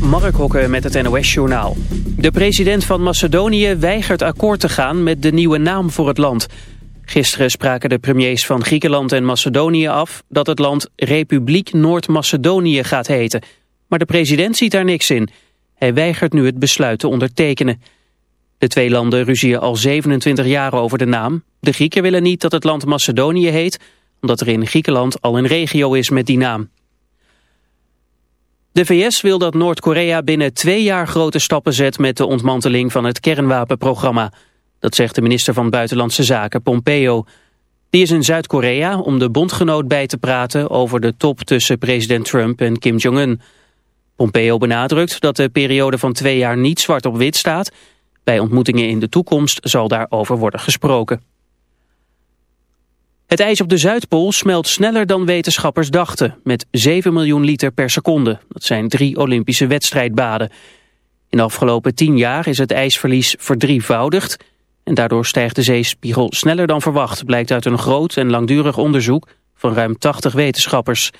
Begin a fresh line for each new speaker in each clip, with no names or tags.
Mark Hokken met het NOS-journaal. De president van Macedonië weigert akkoord te gaan met de nieuwe naam voor het land. Gisteren spraken de premiers van Griekenland en Macedonië af... dat het land Republiek Noord-Macedonië gaat heten. Maar de president ziet daar niks in. Hij weigert nu het besluit te ondertekenen. De twee landen ruzien al 27 jaar over de naam. De Grieken willen niet dat het land Macedonië heet... omdat er in Griekenland al een regio is met die naam. De VS wil dat Noord-Korea binnen twee jaar grote stappen zet met de ontmanteling van het kernwapenprogramma. Dat zegt de minister van Buitenlandse Zaken, Pompeo. Die is in Zuid-Korea om de bondgenoot bij te praten over de top tussen president Trump en Kim Jong-un. Pompeo benadrukt dat de periode van twee jaar niet zwart op wit staat. Bij ontmoetingen in de toekomst zal daarover worden gesproken. Het ijs op de Zuidpool smelt sneller dan wetenschappers dachten, met 7 miljoen liter per seconde. Dat zijn drie Olympische wedstrijdbaden. In de afgelopen 10 jaar is het ijsverlies verdrievoudigd en daardoor stijgt de zeespiegel sneller dan verwacht, blijkt uit een groot en langdurig onderzoek van ruim 80 wetenschappers.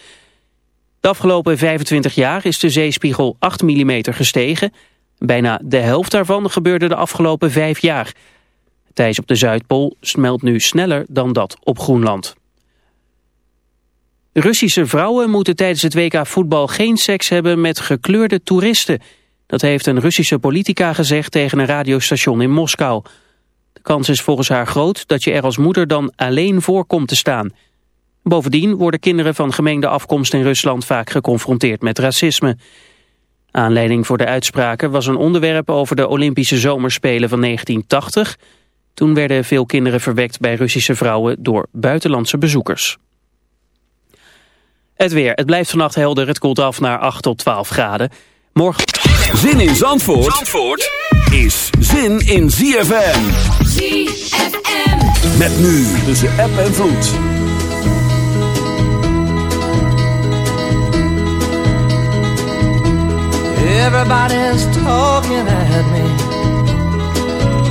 De afgelopen 25 jaar is de zeespiegel 8 mm gestegen. Bijna de helft daarvan gebeurde de afgelopen 5 jaar. Ijs op de Zuidpool smelt nu sneller dan dat op Groenland. Russische vrouwen moeten tijdens het WK voetbal geen seks hebben met gekleurde toeristen. Dat heeft een Russische politica gezegd tegen een radiostation in Moskou. De kans is volgens haar groot dat je er als moeder dan alleen voor komt te staan. Bovendien worden kinderen van gemengde afkomst in Rusland vaak geconfronteerd met racisme. Aanleiding voor de uitspraken was een onderwerp over de Olympische Zomerspelen van 1980... Toen werden veel kinderen verwekt bij Russische vrouwen door buitenlandse bezoekers. Het weer. Het blijft vannacht helder. Het koelt af naar 8 tot 12 graden. Morgen...
Zin in Zandvoort, Zandvoort is zin in ZFM. ZFM. Met nu tussen app en vloed. Everybody's talking at me.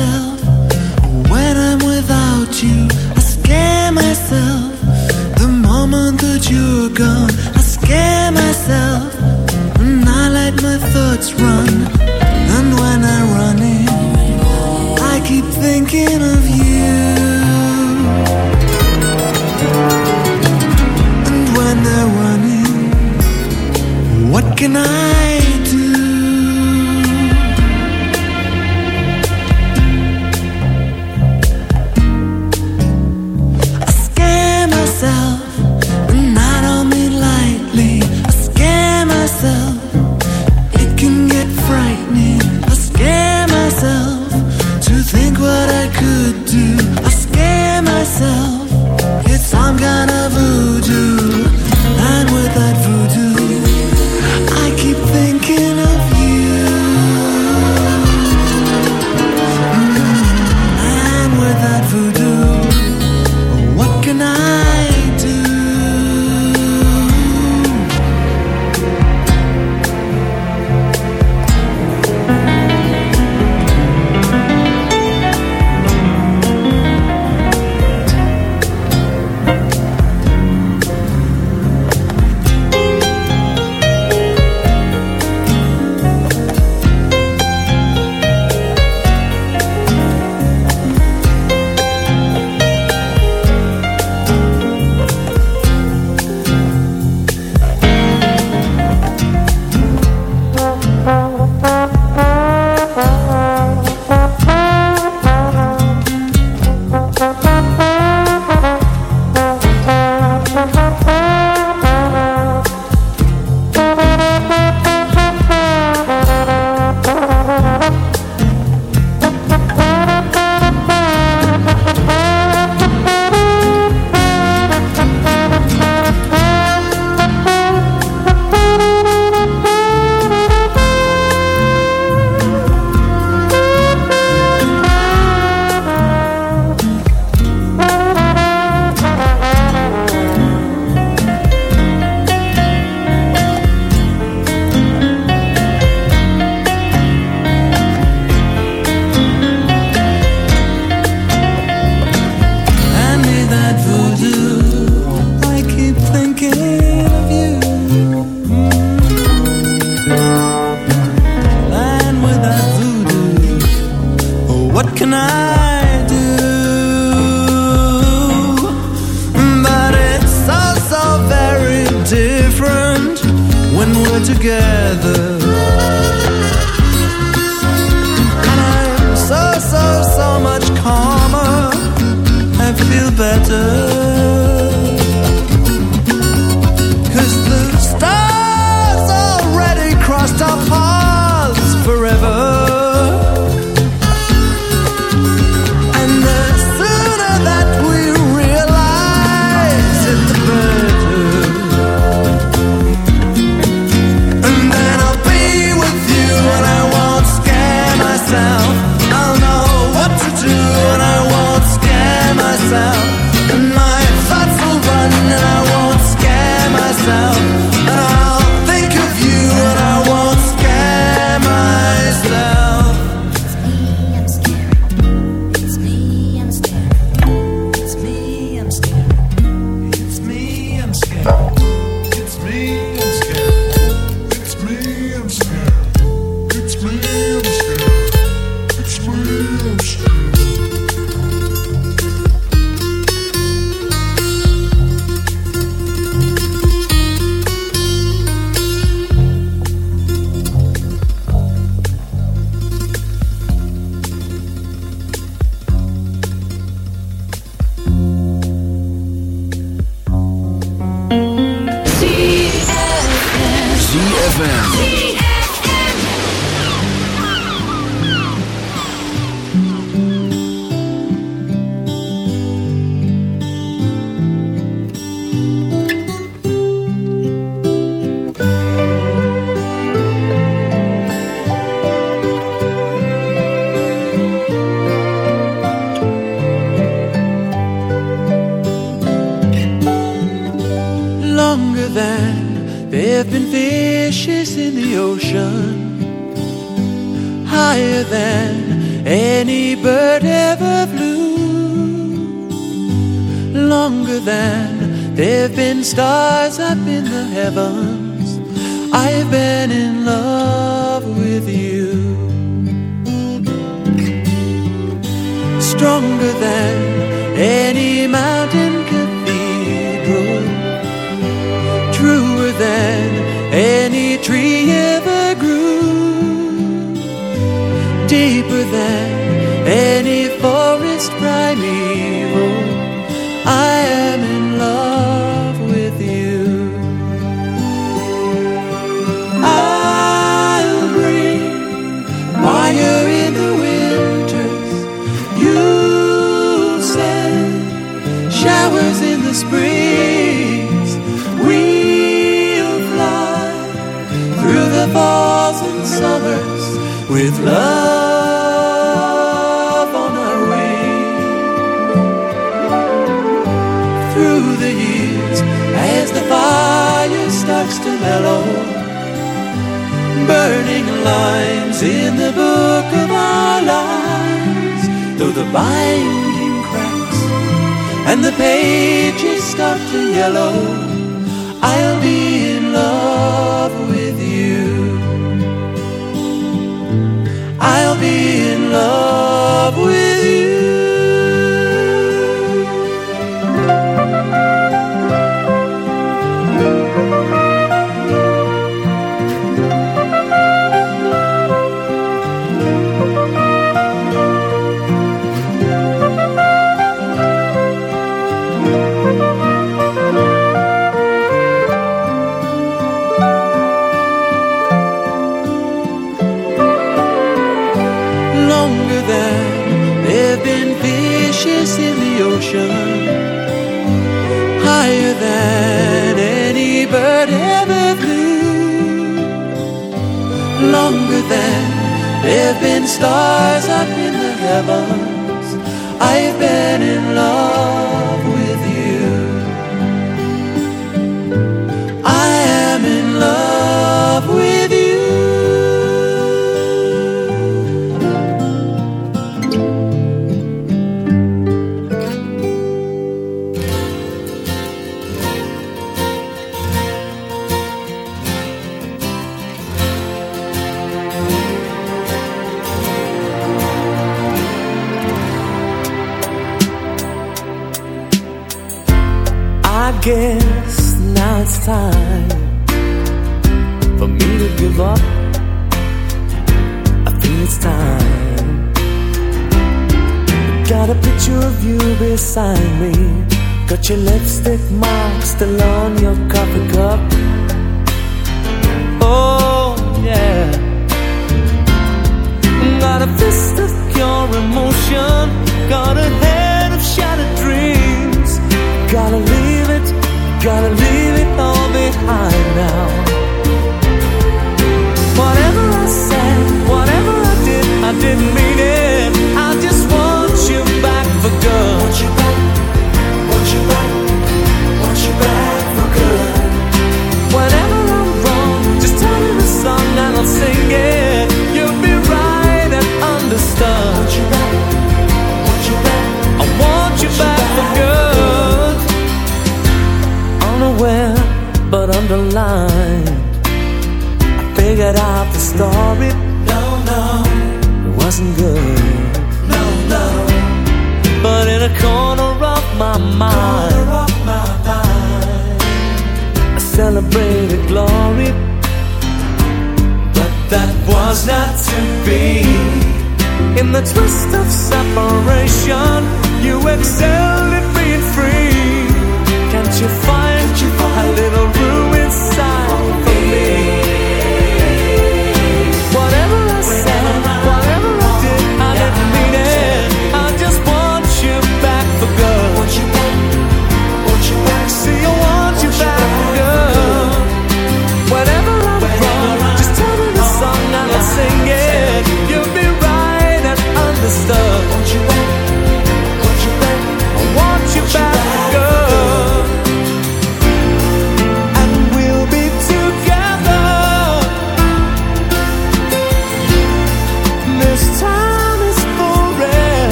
myself. When I'm without you, I scare myself. The moment that you're gone.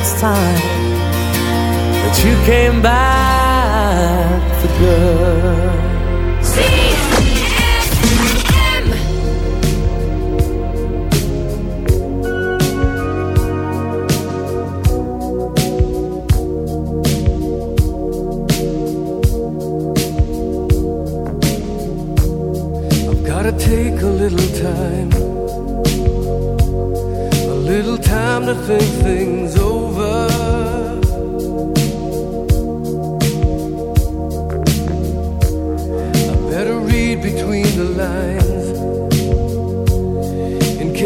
It's
time that you came back for good. See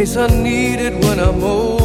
case I need it when I'm old.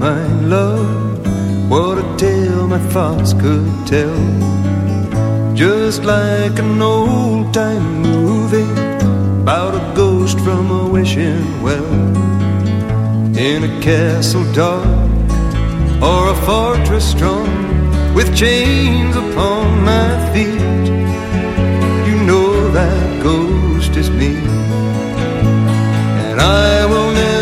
My love, what a
tale my thoughts could tell. Just like an old time movie about a ghost from a wishing well. In a castle dark or a fortress strong with chains upon my feet. You know that ghost is me, and I will never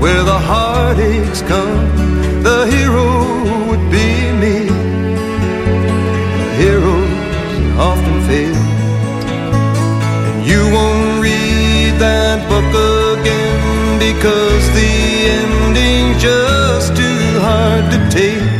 where the heartaches come, the hero would be me. Heroes often fail, and you won't read that book again because the ending's just too hard to take.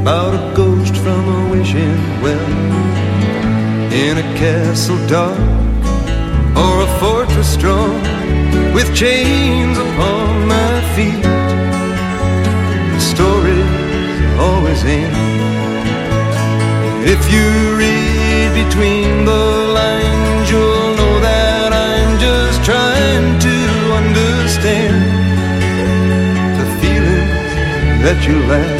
about a ghost from a wishing well. In a castle dark or a fortress strong with chains upon my feet. The story's always in. If you read between the lines, you'll know that I'm just trying to understand the feelings that you lack.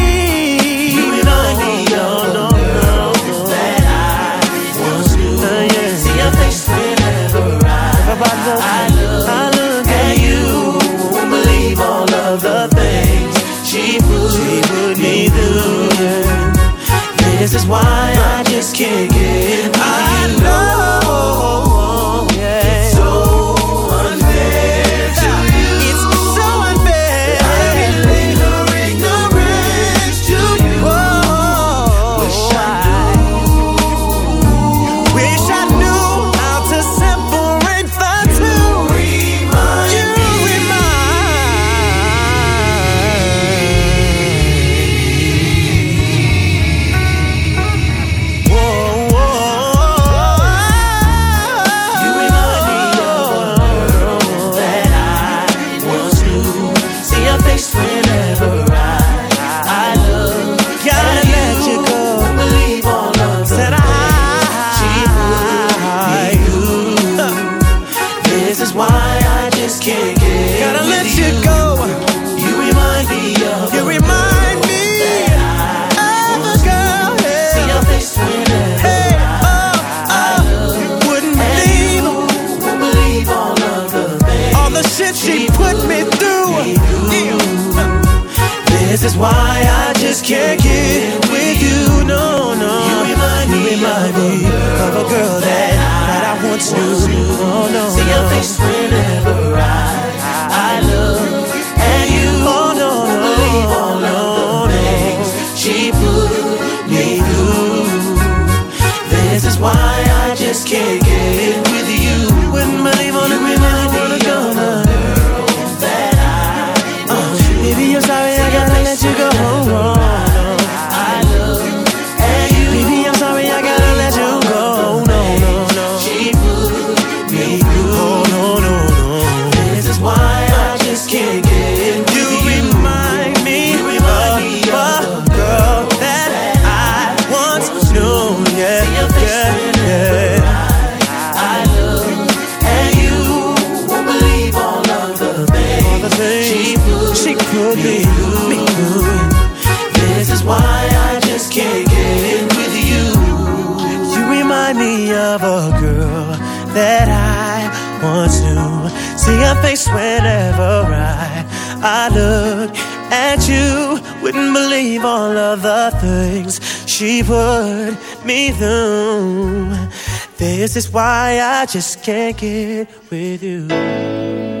why I couldn't believe all of the things she put me through. This is why I just can't get with you.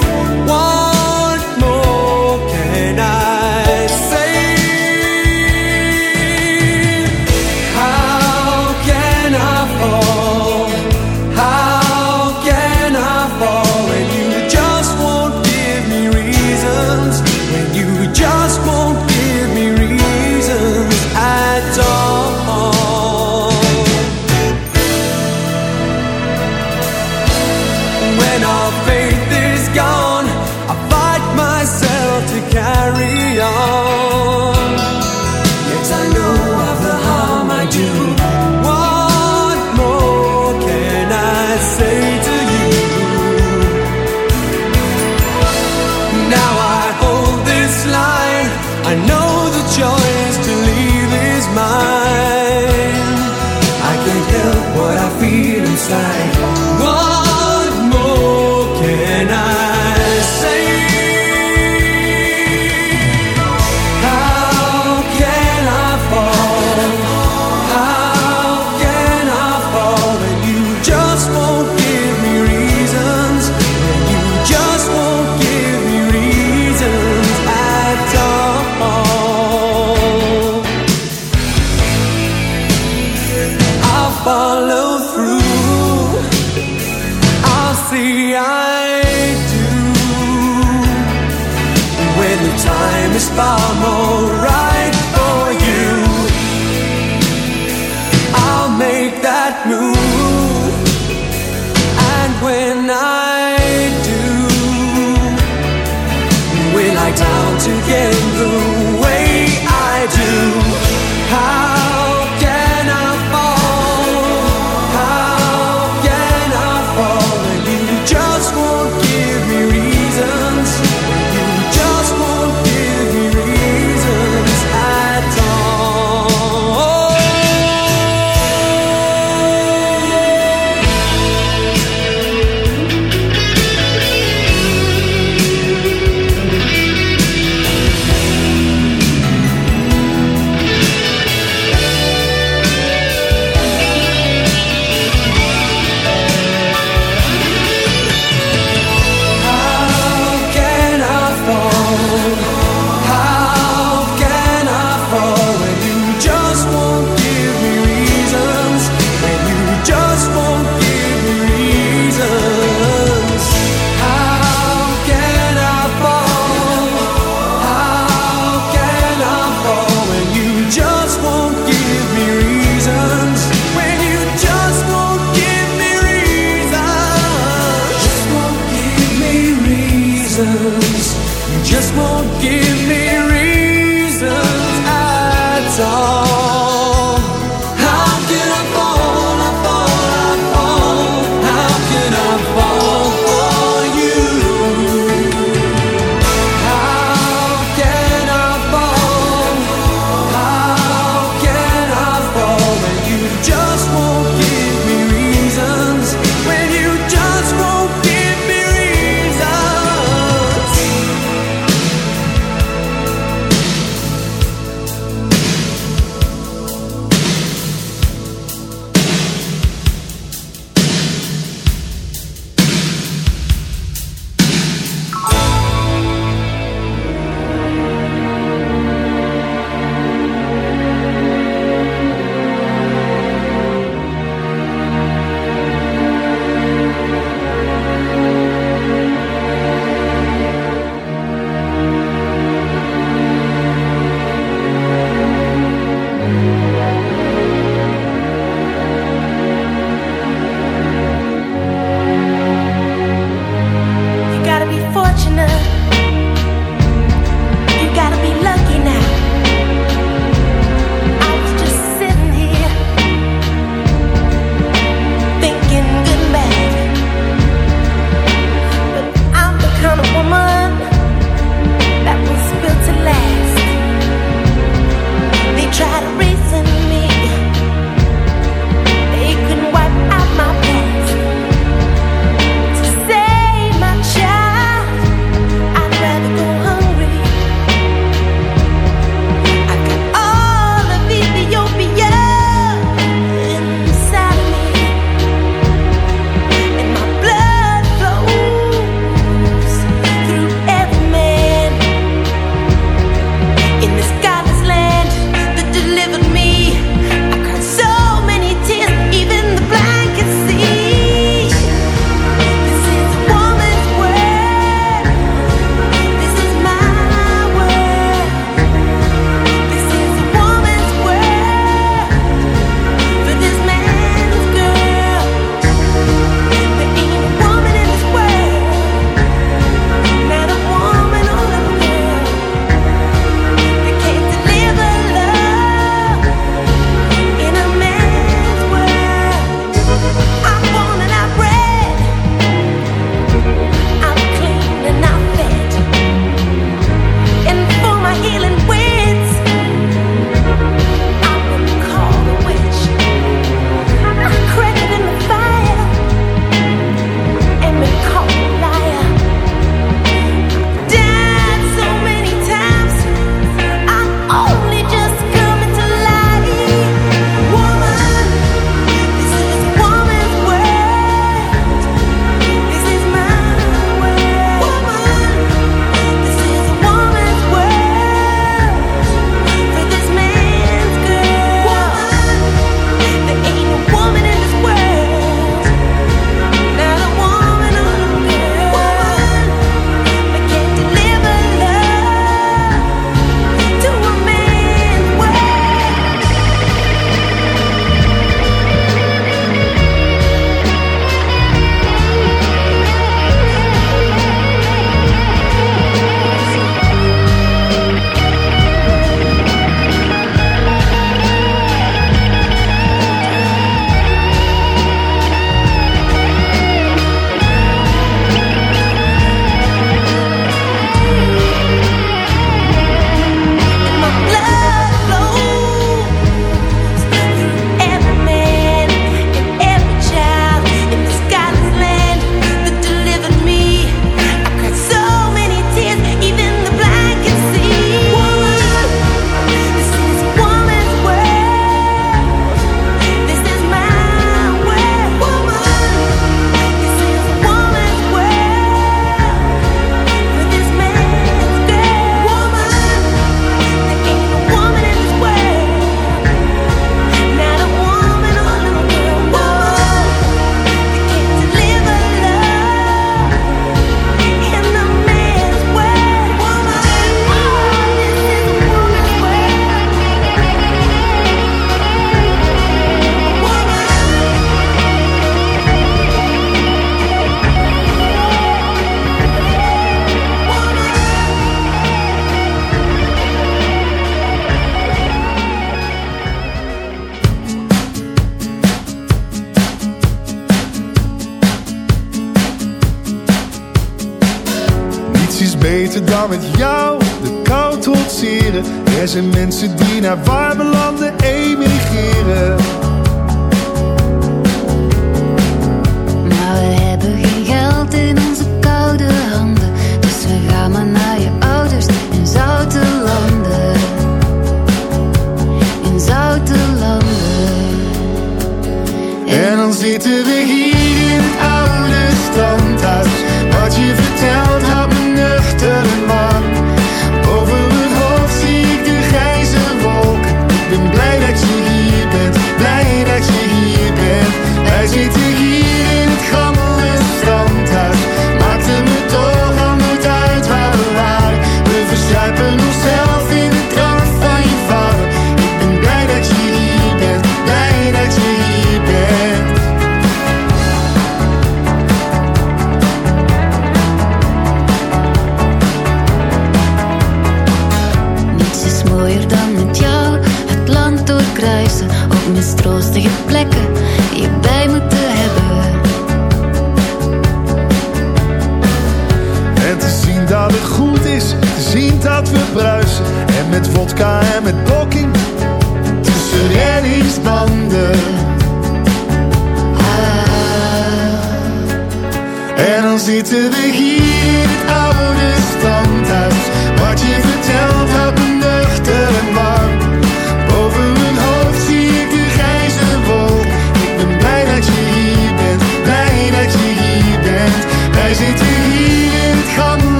I.